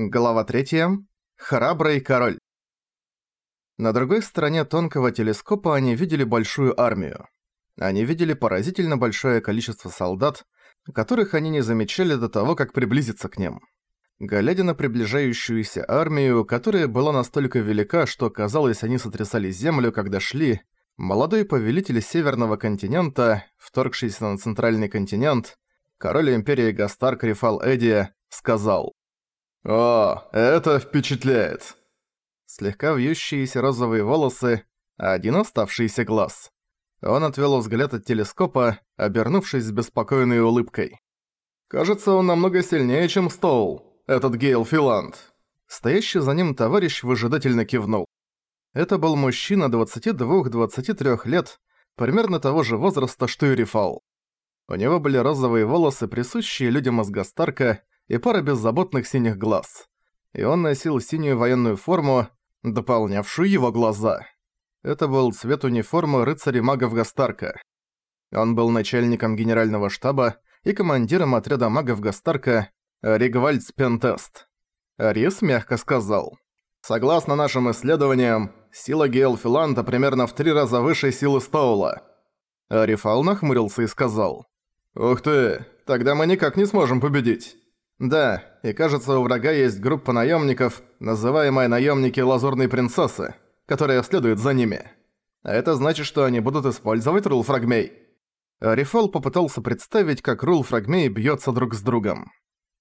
Глава 3. Храбрый король. На другой стороне тонкого телескопа они видели большую армию. Они видели поразительно большое количество солдат, которых они не замечали до того, как приблизиться к ним. Глядя на приближающуюся армию, которая была настолько велика, что, казалось, они сотрясали землю, когда шли, молодой повелитель Северного континента, вторгшийся на Центральный континент, король Империи Гастар Крифал Эдия, сказал «О, это впечатляет!» Слегка вьющиеся розовые волосы, один оставшийся глаз. Он отвел взгляд от телескопа, обернувшись с беспокойной улыбкой. «Кажется, он намного сильнее, чем Стоул, этот Гейл Филанд». Стоящий за ним товарищ выжидательно кивнул. Это был мужчина 22-23 лет, примерно того же возраста, что и Рифал. У него были розовые волосы, присущие людям из Гастарка, и пара беззаботных синих глаз. И он носил синюю военную форму, дополнявшую его глаза. Это был цвет униформы рыцарей-магов Гастарка. Он был начальником генерального штаба и командиром отряда магов Гастарка Ригвальд Пентест. Рис мягко сказал. «Согласно нашим исследованиям, сила Гейлфиланда примерно в три раза выше силы Стоула». Рифал нахмурился и сказал. «Ух ты, тогда мы никак не сможем победить». Да, и кажется, у врага есть группа наемников, называемая наемники Лазурной Принцессы, которая следует за ними. А это значит, что они будут использовать Рул Фрагмей. Рифол попытался представить, как Рул Фрагмей бьется друг с другом.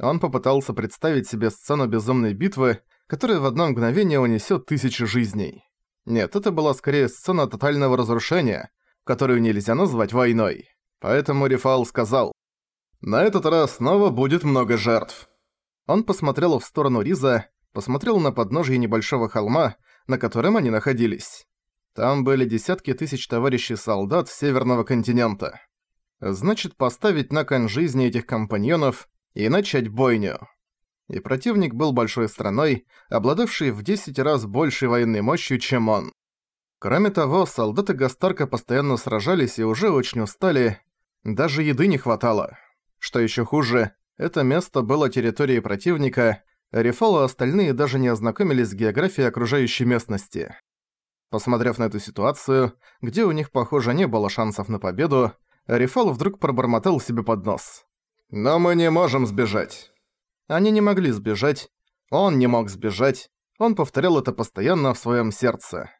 Он попытался представить себе сцену безумной битвы, которая в одно мгновение унесет тысячи жизней. Нет, это была скорее сцена тотального разрушения, которую нельзя назвать войной. Поэтому Рифал сказал, на этот раз снова будет много жертв. Он посмотрел в сторону Риза, посмотрел на подножье небольшого холма, на котором они находились. Там были десятки тысяч товарищей солдат Северного континента. Значит, поставить на кон жизни этих компаньонов и начать бойню. И противник был большой страной, обладавшей в 10 раз большей военной мощью, чем он. Кроме того, солдаты Гастарка постоянно сражались и уже очень устали, даже еды не хватало. Что еще хуже, это место было территорией противника, Рифал и остальные даже не ознакомились с географией окружающей местности. Посмотрев на эту ситуацию, где у них, похоже, не было шансов на победу, Рифал вдруг пробормотал себе под нос. «Но мы не можем сбежать». Они не могли сбежать, он не мог сбежать, он повторял это постоянно в своем сердце.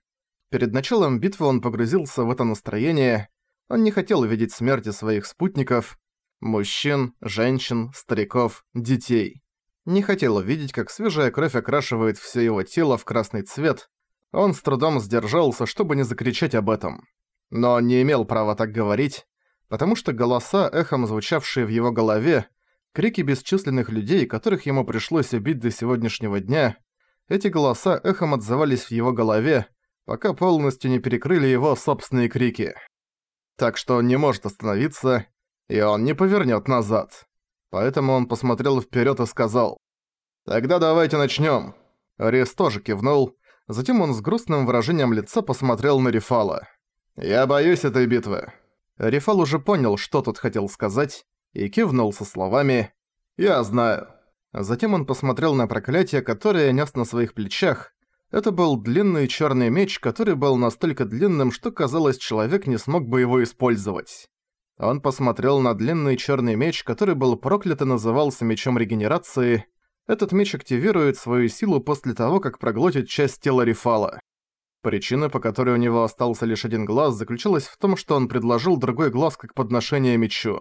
Перед началом битвы он погрузился в это настроение, он не хотел видеть смерти своих спутников, Мужчин, женщин, стариков, детей. Не хотел увидеть, как свежая кровь окрашивает все его тело в красный цвет. Он с трудом сдержался, чтобы не закричать об этом. Но не имел права так говорить, потому что голоса, эхом звучавшие в его голове, крики бесчисленных людей, которых ему пришлось убить до сегодняшнего дня, эти голоса эхом отзывались в его голове, пока полностью не перекрыли его собственные крики. Так что он не может остановиться, и он не повернет назад. Поэтому он посмотрел вперед и сказал, «Тогда давайте начнем. Рис тоже кивнул, затем он с грустным выражением лица посмотрел на Рифала. «Я боюсь этой битвы». Рифал уже понял, что тут хотел сказать, и кивнул со словами «Я знаю». Затем он посмотрел на проклятие, которое нес на своих плечах. Это был длинный черный меч, который был настолько длинным, что казалось, человек не смог бы его использовать. Он посмотрел на длинный черный меч, который был проклят и назывался мечом регенерации. Этот меч активирует свою силу после того, как проглотит часть тела Рифала. Причина, по которой у него остался лишь один глаз, заключалась в том, что он предложил другой глаз как подношение мечу.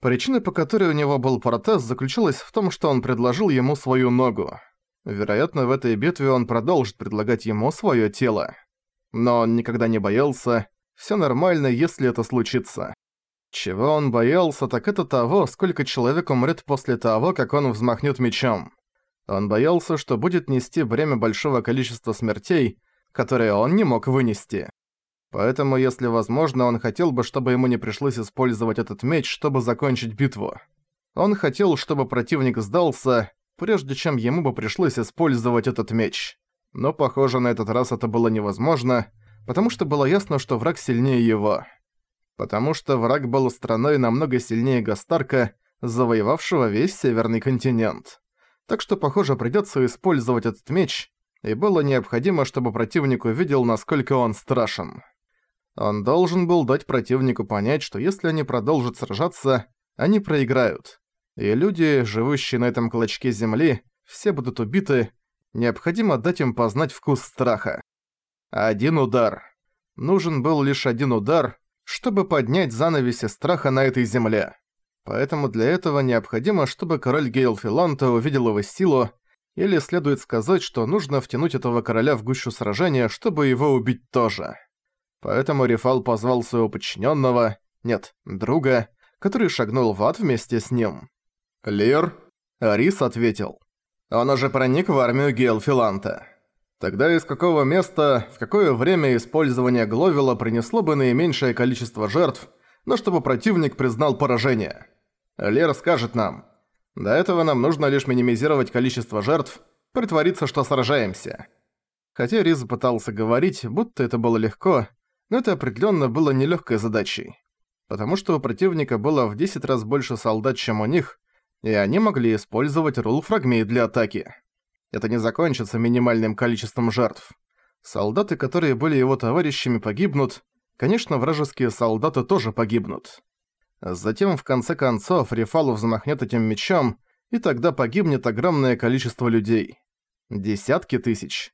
Причина, по которой у него был протез, заключалась в том, что он предложил ему свою ногу. Вероятно, в этой битве он продолжит предлагать ему свое тело. Но он никогда не боялся. Все нормально, если это случится. Чего он боялся, так это того, сколько человек умрет после того, как он взмахнет мечом. Он боялся, что будет нести бремя большого количества смертей, которые он не мог вынести. Поэтому, если возможно, он хотел бы, чтобы ему не пришлось использовать этот меч, чтобы закончить битву. Он хотел, чтобы противник сдался, прежде чем ему бы пришлось использовать этот меч. Но, похоже, на этот раз это было невозможно, потому что было ясно, что враг сильнее его потому что враг был страной намного сильнее Гастарка, завоевавшего весь Северный континент. так что, похоже, придётся использовать этот меч, и было необходимо, чтобы противник увидел, насколько он страшен. Он должен был дать противнику понять, что если они продолжат сражаться, они проиграют. И люди, живущие на этом клочке земли, все будут убиты, необходимо дать им познать вкус страха. Один удар. Нужен был лишь один удар, чтобы поднять занавеси страха на этой земле. Поэтому для этого необходимо, чтобы король Гейлфиланта увидел его силу, или следует сказать, что нужно втянуть этого короля в гущу сражения, чтобы его убить тоже. Поэтому Рефал позвал своего подчиненного, нет, друга, который шагнул в ад вместе с ним. «Лир?» Арис ответил. «Он уже проник в армию Гейлфиланта. Тогда из какого места, в какое время использование Гловела принесло бы наименьшее количество жертв, но чтобы противник признал поражение? Лир скажет нам. До этого нам нужно лишь минимизировать количество жертв, притвориться, что сражаемся». Хотя Риз пытался говорить, будто это было легко, но это определенно было нелегкой задачей. Потому что у противника было в 10 раз больше солдат, чем у них, и они могли использовать рул фрагмей для атаки. Это не закончится минимальным количеством жертв. Солдаты, которые были его товарищами, погибнут. Конечно, вражеские солдаты тоже погибнут. Затем, в конце концов, Рефалу взмахнет этим мечом, и тогда погибнет огромное количество людей. Десятки тысяч.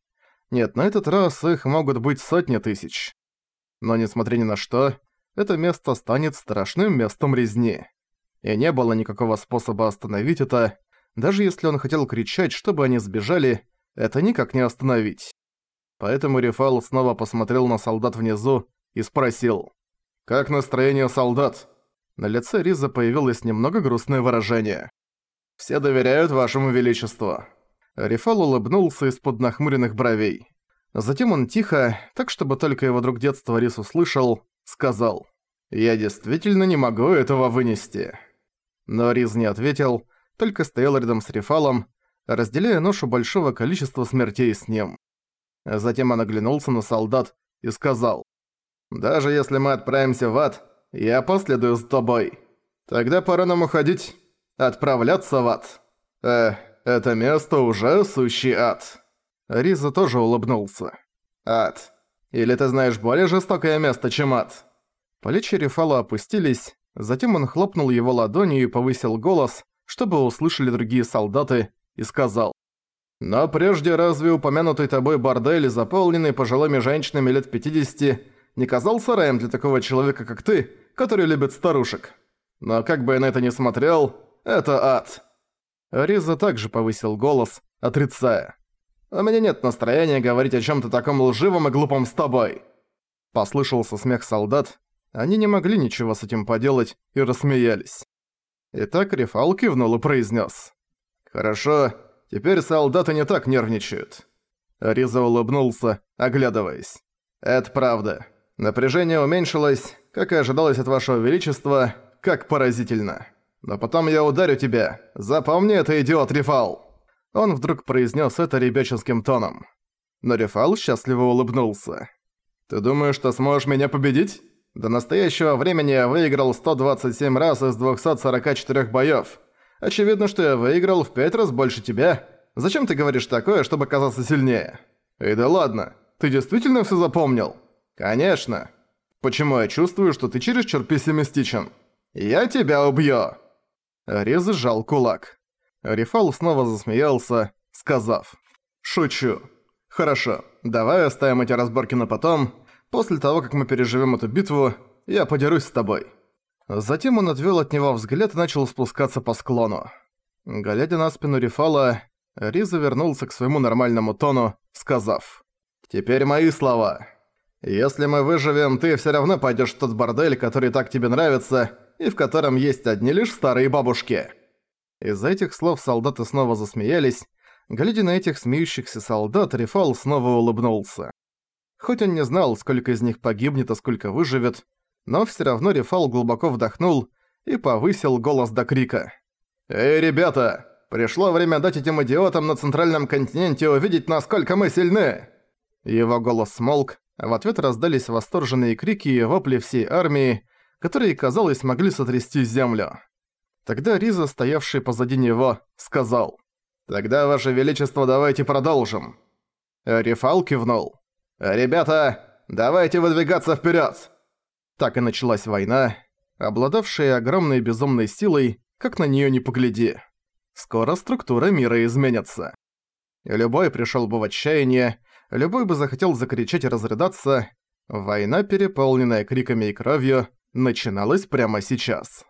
Нет, на этот раз их могут быть сотни тысяч. Но несмотря ни на что, это место станет страшным местом резни. И не было никакого способа остановить это, даже если он хотел кричать, чтобы они сбежали, это никак не остановить. Поэтому Рефал снова посмотрел на солдат внизу и спросил, «Как настроение солдат?» На лице Риза появилось немного грустное выражение. «Все доверяют вашему величеству». Рефал улыбнулся из-под нахмуренных бровей. Затем он тихо, так чтобы только его друг детства Рис услышал, сказал «Я действительно не могу этого вынести». Но Риз не ответил, только стоял рядом с Рефалом, разделяя ношу большого количества смертей с ним. Затем он оглянулся на солдат и сказал «Даже если мы отправимся в ад, я последую за тобой. Тогда пора нам уходить, отправляться в ад. Э, это место уже сущий ад». Риза тоже улыбнулся. «Ад. Или ты знаешь более жестокое место, чем ад?» Плечи Рефала опустились, затем он хлопнул его ладонью и повысил голос, чтобы услышали другие солдаты, и сказал. «Но прежде разве упомянутый тобой бордель, заполненный пожилыми женщинами лет 50, не казался раем для такого человека, как ты, который любит старушек? Но как бы я на это ни смотрел, это ад». Риза также повысил голос, отрицая. У меня нет настроения говорить о чем-то таком лживом и глупом с тобой». Послышался смех солдат. Они не могли ничего с этим поделать и рассмеялись. Итак, Рефал кивнул и произнес: «Хорошо, теперь солдаты не так нервничают». Риза улыбнулся, оглядываясь. «Это правда. Напряжение уменьшилось, как и ожидалось от вашего величества, как поразительно. Но потом я ударю тебя. Запомни это, идиот Рефал!» Он вдруг произнес это ребяческим тоном. Но Рефал счастливо улыбнулся. «Ты думаешь, что сможешь меня победить? До настоящего времени я выиграл 127 раз из 244 боёв. Очевидно, что я выиграл в 5 раз больше тебя. Зачем ты говоришь такое, чтобы казаться сильнее? И да ладно, ты действительно всё запомнил? Конечно. Почему я чувствую, что ты чересчур пессимистичен? Я тебя убью!» Рез сжал кулак. Рефал снова засмеялся, сказав «Шучу. Хорошо, давай оставим эти разборки на потом. После того, как мы переживем эту битву, я подерусь с тобой». Затем он отвел от него взгляд и начал спускаться по склону. Глядя на спину Рефала, Риза вернулся к своему нормальному тону, сказав «Теперь мои слова. Если мы выживем, ты все равно пойдешь в тот бордель, который так тебе нравится, и в котором есть одни лишь старые бабушки». Из-за этих слов солдаты снова засмеялись. Глядя на этих смеющихся солдат, Рефал снова улыбнулся. Хоть он не знал, сколько из них погибнет, а сколько выживет, но всё равно Рефал глубоко вдохнул и повысил голос до крика. «Эй, ребята! Пришло время дать этим идиотам на Центральном континенте увидеть, насколько мы сильны!» Его голос смолк, а в ответ раздались восторженные крики и вопли всей армии, которые, казалось, могли сотрясти землю. Тогда Риза, стоявший позади него, сказал Тогда, Ваше Величество, давайте продолжим. Рефал кивнул. «Ребята, давайте выдвигаться вперед! Так и началась война, обладавшая огромной безумной силой, как на нее не погляди. Скоро структура мира изменится. Любой пришел бы в отчаяние, любой бы захотел закричать и разрыдаться. Война, переполненная криками и кровью, начиналась прямо сейчас.